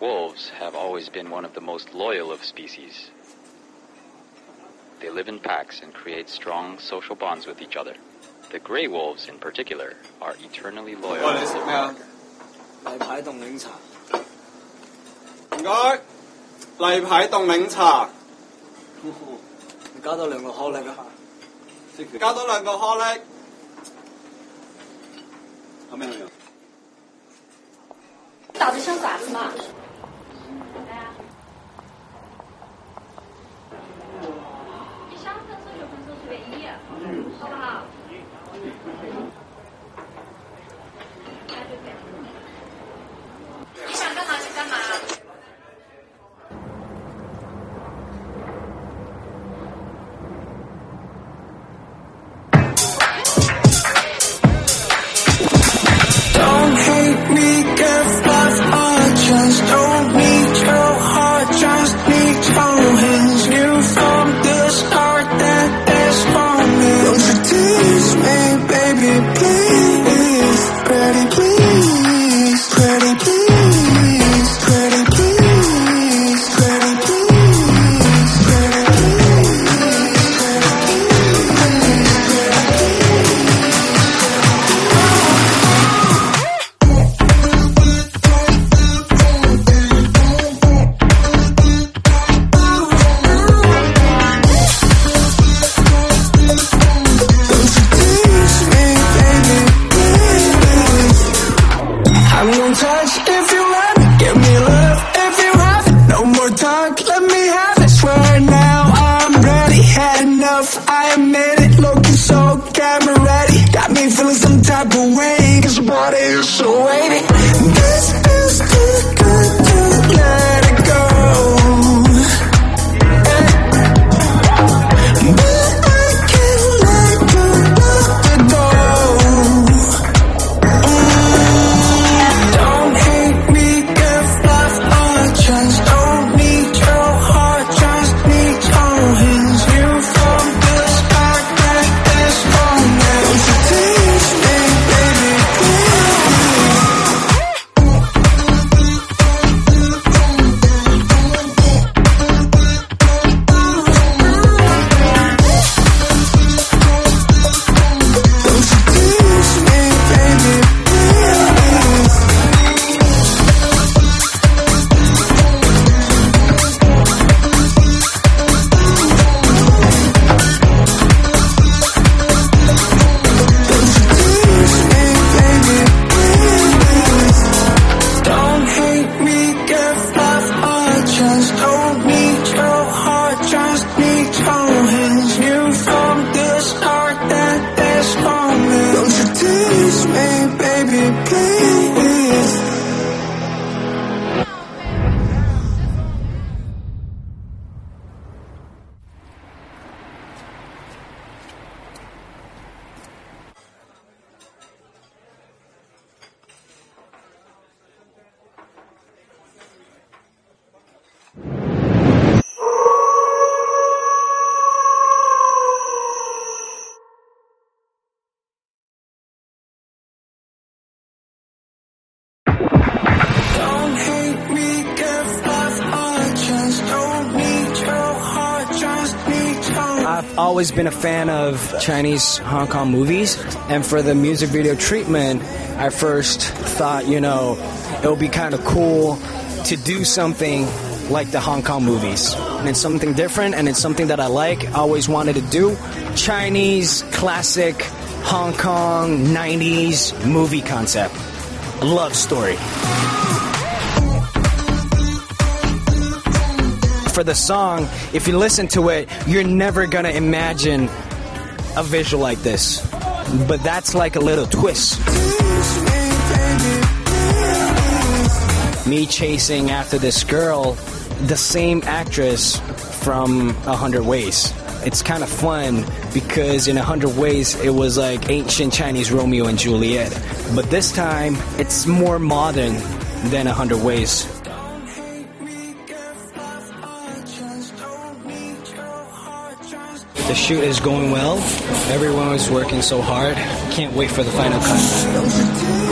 Wolves have always been one of the most loyal of species. They live in packs and create strong social bonds with each other. The gray wolves, in particular, are eternally 喂， loyal. 你食咩啊？例牌冻柠茶，唔该，例牌冻柠茶，你加多两个可力啊！加多两个颗粒。倒的像爪子嘛。 好不好？Had enough, I admit chance. Don't need your heart, just need your hands. Knew from the start that there's romance. Don't you tease me, always been a fan of Chinese Hong Kong movies, and for the music video treatment, I first thought, you know, it would be kind of cool to do something like the Hong Kong movies. And it's something different, and it's something that I like, I always wanted to do. Chinese classic Hong Kong 90s movie concept. Love story. For the song, if you listen to it, you're never gonna imagine a visual like this. But that's like a little twist. Me chasing after this girl, the same actress from A Hundred Ways. It's kind of fun because in A Hundred Ways it was like ancient Chinese Romeo and Juliet. But this time it's more modern than A Hundred Ways. The shoot is going well. Everyone is working so hard. Can't wait for the final cut.